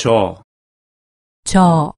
ちょう。ちょう。